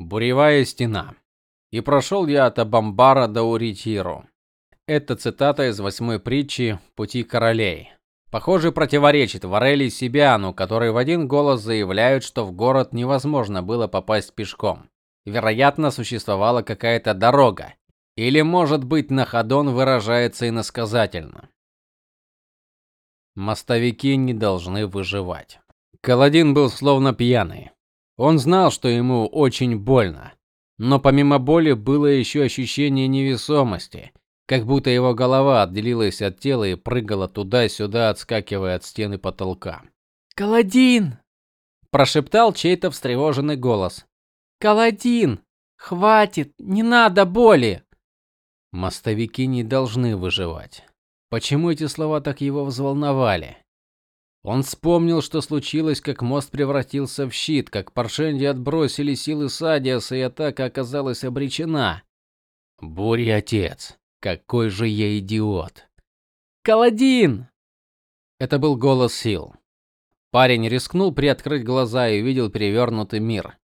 Буревая стена. И прошел я от Абамбара до Уритиру. Это цитата из восьмой притчи Пути королей. Похоже, противоречит Варели и Сибиану, которые в один голос заявляют, что в город невозможно было попасть пешком. Вероятно, существовала какая-то дорога. Или, может быть, Находон выражается иносказательно. Мостовики не должны выживать. Каладин был словно пьяный. Он знал, что ему очень больно, но помимо боли было еще ощущение невесомости, как будто его голова отделилась от тела и прыгала туда-сюда, отскакивая от стены потолка. "Каладин!" прошептал чей-то встревоженный голос. "Каладин, хватит, не надо боли". Мостовики не должны выживать. Почему эти слова так его взволновали? Он вспомнил, что случилось, как мост превратился в щит, как Паршенди отбросили силы Садиаса, и атака оказалась обречена. Буря отец, какой же я идиот. Каладин! Это был голос сил. Парень рискнул приоткрыть глаза и увидел перевернутый мир.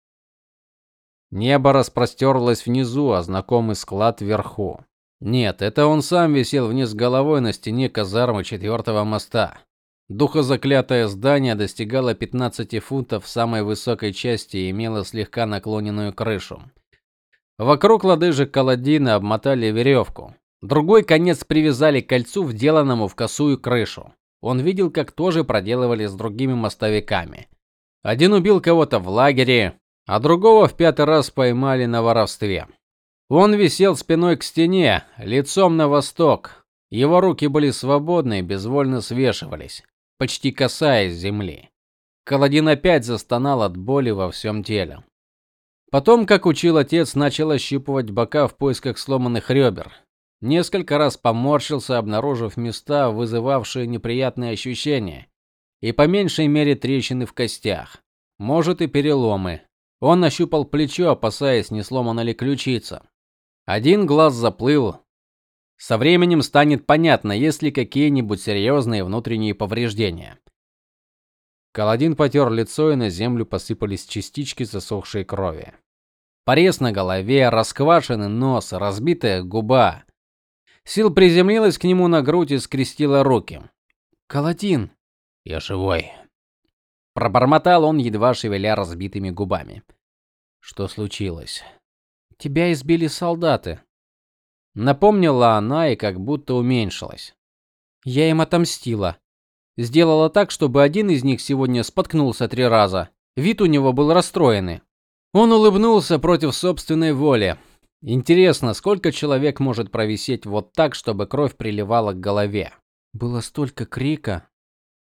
Небо распростерлось внизу, а знакомый склад вверху. Нет, это он сам висел вниз головой на стене казармы четвертого моста. Духозаклятое здание достигало 15 футов в самой высокой части и имело слегка наклоненную крышу. Вокруг лодыжек Каладина обмотали веревку. Другой конец привязали к кольцу, вделанному в косую крышу. Он видел, как тоже проделывали с другими мостовиками. Один убил кого-то в лагере, а другого в пятый раз поймали на воровстве. Он висел спиной к стене, лицом на восток. Его руки были свободны и безвольно свешивались почти касаясь земли. Каладин опять застонал от боли во всем теле. Потом, как учил отец, начал ощупывать бока в поисках сломанных ребер. Несколько раз поморщился, обнаружив места, вызывавшие неприятные ощущения, и по меньшей мере трещины в костях. Может и переломы. Он ощупал плечо, опасаясь, не сломана ли ключица. Один глаз заплыл, со временем станет понятно, есть ли какие-нибудь серьезные внутренние повреждения. Каладин потер лицо, и на землю посыпались частички засохшей крови. Порез на голове, расквашенный нос, разбитая губа. Сил приземлилась к нему на грудь и скрестила руки. "Каладин, я живой", пробормотал он, едва шевеля разбитыми губами. Что случилось? Тебя избили солдаты. Напомнила она и как будто уменьшилась. Я им отомстила. Сделала так, чтобы один из них сегодня споткнулся три раза. Вид у него был расстроенный. Он улыбнулся против собственной воли. Интересно, сколько человек может провисеть вот так, чтобы кровь приливала к голове? Было столько крика,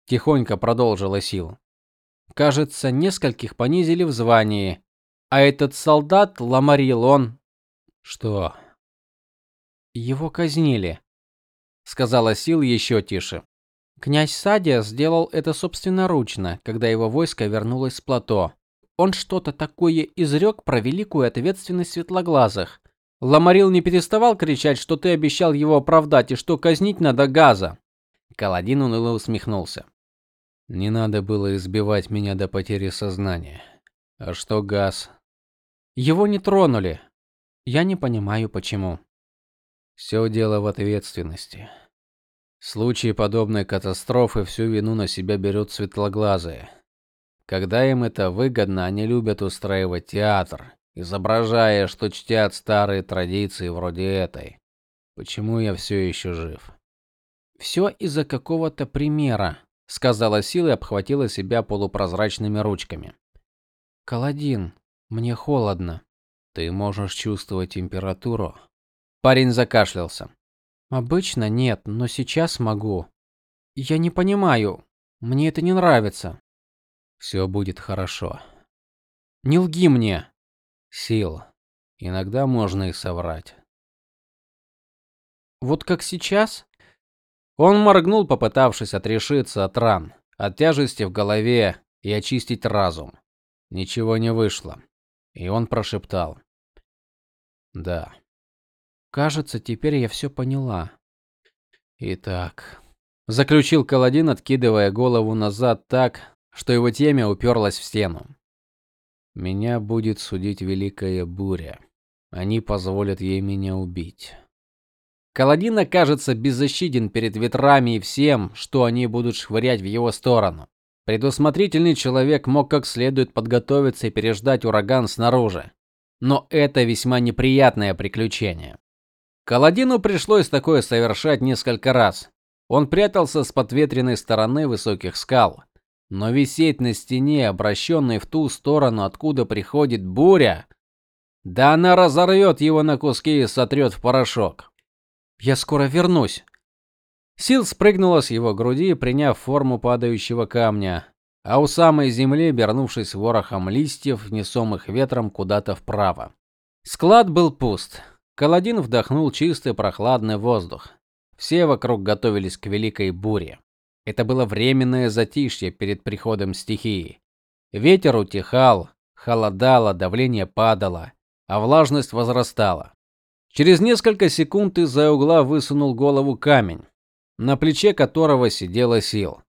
тихонько продолжила Сил. Кажется, нескольких понизили в звании, а этот солдат Ламарилон что? Его казнили, сказала Сил еще тише. Князь Садия сделал это собственноручно, когда его войско вернулось с плато. Он что-то такое изрек про великую ответственность светлоглазых. Ламарил не переставал кричать, что ты обещал его оправдать и что казнить надо Газа. Каладин уныло усмехнулся. Не надо было избивать меня до потери сознания. А что Газ? Его не тронули. Я не понимаю почему. Все дело в ответственности. В случае подобной катастрофы всю вину на себя берут светлоглазые. Когда им это выгодно, они любят устраивать театр, изображая, что чтят старые традиции вроде этой. Почему я все еще жив? «Все из-за какого-то примера, сказала Сила и обхватила себя полупрозрачными ручками. Каладин, мне холодно. Ты можешь чувствовать температуру? Парень закашлялся. Обычно нет, но сейчас могу. Я не понимаю. Мне это не нравится. Все будет хорошо. Не лги мне. Сил. Иногда можно и соврать. Вот как сейчас? Он моргнул, попытавшись отрешиться от ран, от тяжести в голове и очистить разум. Ничего не вышло. И он прошептал: "Да". Кажется, теперь я все поняла. Итак, заключил Каладин, откидывая голову назад так, что его темя уперлась в стену. Меня будет судить великая буря. Они позволят ей меня убить. Каладин окажется беззащитен перед ветрами и всем, что они будут швырять в его сторону. Предусмотрительный человек мог как следует подготовиться и переждать ураган снаружи. Но это весьма неприятное приключение. Каладину пришлось такое совершать несколько раз. Он прятался с подветренной стороны высоких скал, но висеть на стене, обращенной в ту сторону, откуда приходит буря, да она разорвет его на куски и сотрет в порошок. Я скоро вернусь. Сил спрыгнула с его груди, приняв форму падающего камня, а у самой земли, обернувшись ворохом листьев, несомых ветром куда-то вправо. Склад был пуст. Каладин вдохнул чистый прохладный воздух. Все вокруг готовились к великой буре. Это было временное затишье перед приходом стихии. Ветер утихал, холодало, давление падало, а влажность возрастала. Через несколько секунд из-за угла высунул голову камень, на плече которого сидела Сил.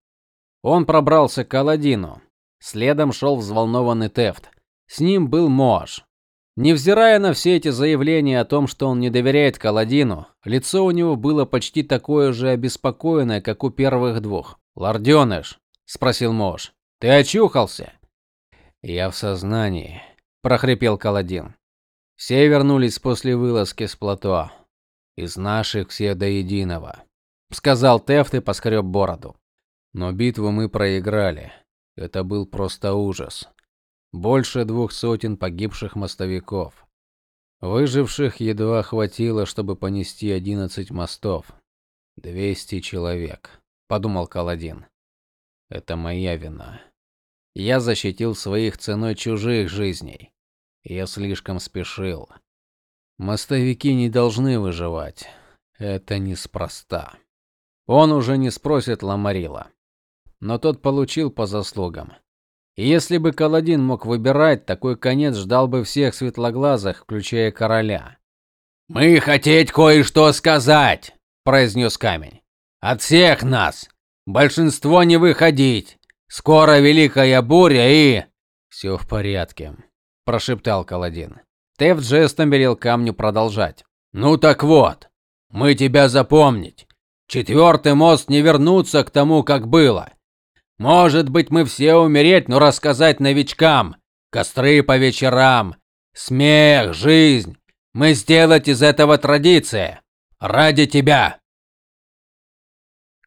Он пробрался к Аладдину. Следом шел взволнованный Тефт. С ним был Моаш. Невзирая на все эти заявления о том, что он не доверяет Каладину, лицо у него было почти такое же обеспокоенное, как у первых двух. "Лордёныш", спросил Мош. "Ты очухался?" "Я в сознании", прохрипел Каладин. "Все вернулись после вылазки с плато. Из наших все до единого", сказал Тефт и поскреб бороду. "Но битву мы проиграли. Это был просто ужас. Больше двух сотен погибших мостовиков. Выживших едва хватило, чтобы понести одиннадцать мостов. Двести человек, подумал Каладин. Это моя вина. Я защитил своих ценой чужих жизней. Я слишком спешил. Мостовики не должны выживать. Это неспроста. Он уже не спросит Ламарила, но тот получил по заслугам. И если бы Каладин мог выбирать, такой конец ждал бы всех светлоглазых, включая короля. Мы хотеть кое-что сказать, произнес камень. От всех нас. Большинство не выходить. Скоро великая буря и «Все в порядке, прошептал Каладин. Тев жестом велел камню продолжать. Ну так вот. Мы тебя запомнить. Четвертый мост не вернуться к тому, как было. Может быть, мы все умереть, но рассказать новичкам. Костры по вечерам, смех, жизнь. Мы сделать из этого традиция. Ради тебя.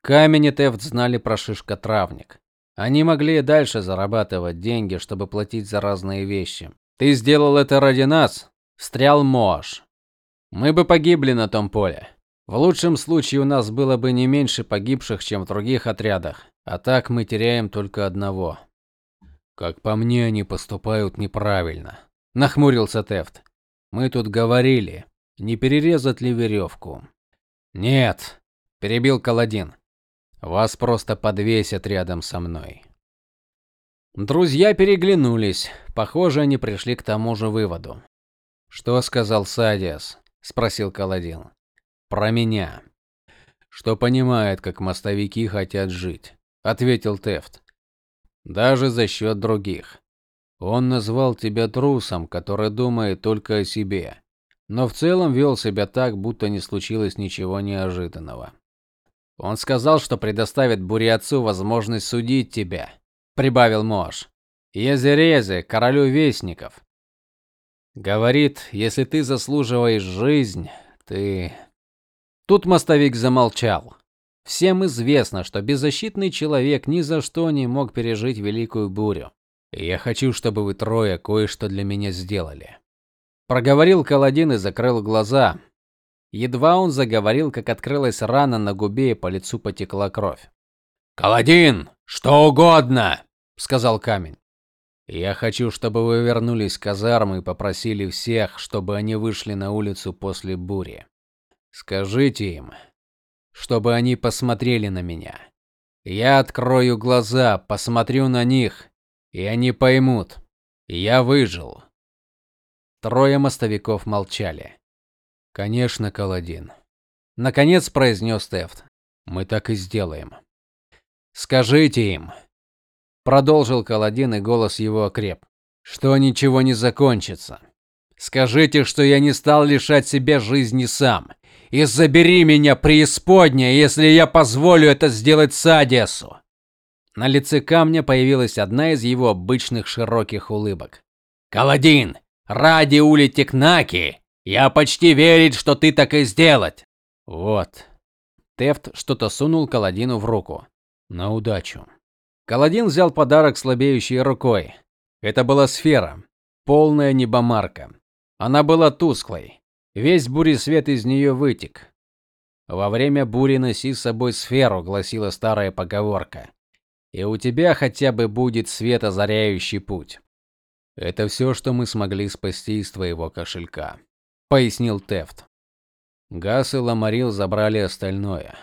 Камень и Тефт знали про шишкотравник. Они могли и дальше зарабатывать деньги, чтобы платить за разные вещи. Ты сделал это ради нас, встрял Мош. Мы бы погибли на том поле. В лучшем случае у нас было бы не меньше погибших, чем в других отрядах, а так мы теряем только одного. Как по мне, они поступают неправильно, нахмурился Тефт. Мы тут говорили, не перерезать ли веревку?» Нет, перебил Каладин. Вас просто подвесят рядом со мной. Друзья переглянулись. Похоже, они пришли к тому же выводу. Что сказал Садиас? спросил Каладин. Про меня. Что понимает, как мостовики хотят жить, ответил Тефт. Даже за счет других. Он назвал тебя трусом, который думает только о себе, но в целом вел себя так, будто не случилось ничего неожиданного. Он сказал, что предоставит Буриатцу возможность судить тебя, прибавил Мош. Езерезе, королю вестников. Говорит, если ты заслуживаешь жизнь, ты Тут мостовик замолчал. Всем известно, что беззащитный человек ни за что не мог пережить великую бурю. Я хочу, чтобы вы трое кое-что для меня сделали, проговорил Каладин и закрыл глаза. Едва он заговорил, как открылась рана на губе и по лицу потекла кровь. "Каладин, что угодно", сказал камень. Я хочу, чтобы вы вернулись в казармы и попросили всех, чтобы они вышли на улицу после бури. Скажите им, чтобы они посмотрели на меня. Я открою глаза, посмотрю на них, и они поймут. Я выжил. Трое мостовиков молчали. Конечно, Каладин, наконец произнес Тефт. Мы так и сделаем. Скажите им, продолжил Каладин, и голос его окреп, что ничего не закончится. Скажите, что я не стал лишать себя жизни сам. И забери меня преисподняя, если я позволю это сделать Садиасу. На лице камня появилась одна из его обычных широких улыбок. Каладин, ради Улитикнаки, я почти верить, что ты так и сделать. Вот. Тефт что-то сунул Каладину в руку. На удачу. Каладин взял подарок слабеющей рукой. Это была сфера, полная небомарка. Она была тусклой. Весь свет из нее вытек. Во время бури носи с собой сферу, гласила старая поговорка. И у тебя хотя бы будет свет, озаряющий путь. Это все, что мы смогли спасти из твоего кошелька, пояснил Тефт. Гас и Ламарил забрали остальное.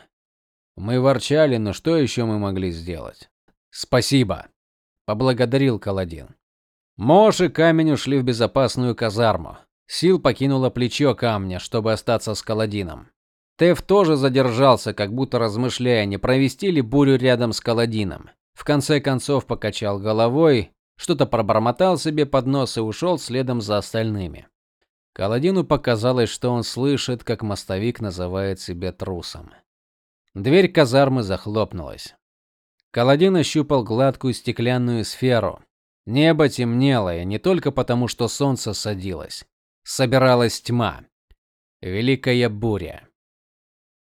Мы ворчали, но что еще мы могли сделать? Спасибо, поблагодарил Каладин. Мош и камень ушли в безопасную казарму. Сил покинула плечо камня, чтобы остаться с Каладином. Теф тоже задержался, как будто размышляя, не провести ли бурю рядом с Каладином. В конце концов покачал головой, что-то пробормотал себе под нос и ушел следом за остальными. Каладину показалось, что он слышит, как мостовик называет себя трусом. Дверь казармы захлопнулась. Каладин ощупал гладкую стеклянную сферу, Небо темнело, и не только потому, что солнце садилось. Собиралась тьма. Великая буря.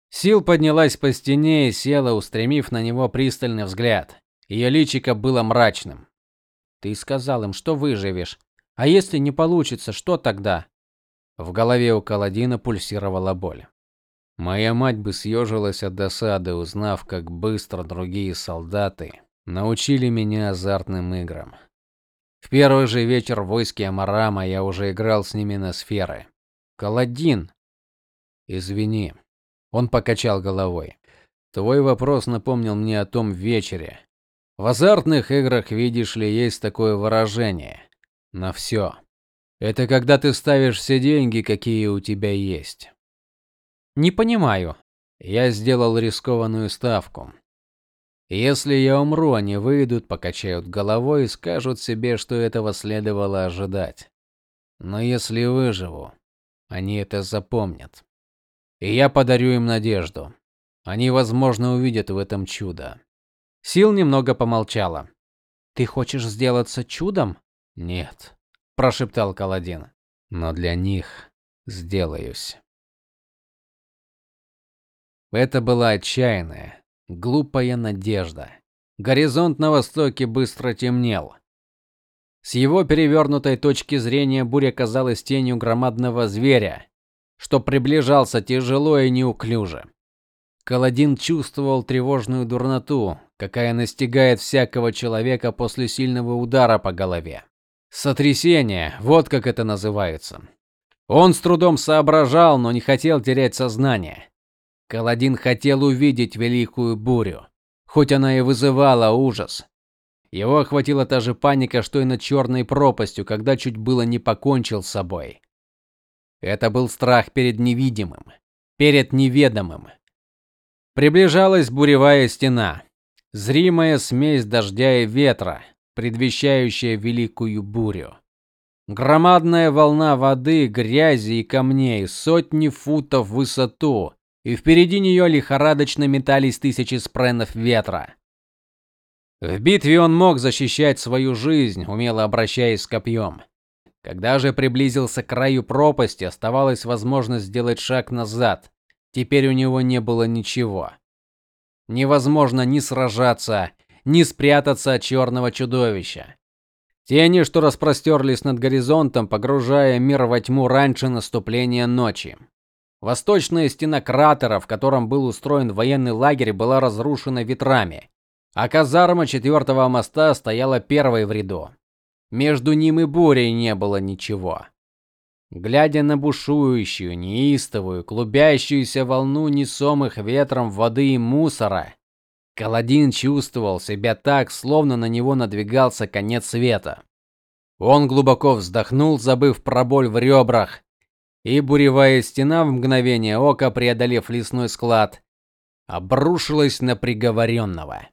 Сил поднялась по стене и села, устремив на него пристальный взгляд. Ее личико было мрачным. Ты сказал им, что выживешь. А если не получится, что тогда? В голове у Каладина пульсировала боль. Моя мать бы съежилась от досады, узнав, как быстро другие солдаты научили меня азартным играм. В первый же вечер в войске Амарама я уже играл с ними на сферы. Каладин. Извини. Он покачал головой. Твой вопрос напомнил мне о том вечере. В азартных играх, видишь ли, есть такое выражение на все. Это когда ты ставишь все деньги, какие у тебя есть. Не понимаю. Я сделал рискованную ставку. Если я умру, они выйдут, покачают головой и скажут себе, что этого следовало ожидать. Но если выживу, они это запомнят. И я подарю им надежду. Они, возможно, увидят в этом чудо. Сил немного помолчала. Ты хочешь сделаться чудом? Нет, прошептал Каладин. Но для них сделаюсь. Это была отчаянная, Глупая надежда. Горизонт на востоке быстро темнел. С его перевернутой точки зрения буря казалась тенью громадного зверя, что приближался тяжело и неуклюже. Каладин чувствовал тревожную дурноту, какая настигает всякого человека после сильного удара по голове. Сотрясение, вот как это называется. Он с трудом соображал, но не хотел терять сознание. Каладин хотел увидеть великую бурю, хоть она и вызывала ужас. Его охватила та же паника, что и над черной пропастью, когда чуть было не покончил с собой. Это был страх перед невидимым, перед неведомым. Приближалась буревая стена, зримая смесь дождя и ветра, предвещающая великую бурю. Громадная волна воды, грязи и камней, сотни футов в высоту, и впереди нее лихорадочно метались тысячи спренов ветра. В битве он мог защищать свою жизнь, умело обращаясь с копьем. Когда же приблизился к краю пропасти, оставалась возможность сделать шаг назад. Теперь у него не было ничего. Невозможно ни сражаться, ни спрятаться от черного чудовища. Тени, что распростерлись над горизонтом, погружая мир во тьму раньше наступления ночи. Восточная стена кратера, в котором был устроен военный лагерь, была разрушена ветрами, а казарма четвертого моста стояла первой в ряду. Между ним и бурей не было ничего. Глядя на бушующую, неистовую, клубящуюся волну несомых ветром воды и мусора, Каладин чувствовал себя так, словно на него надвигался конец света. Он глубоко вздохнул, забыв про боль в ребрах, и буревая стена в мгновение ока, преодолев лесной склад, обрушилась на приговоренного.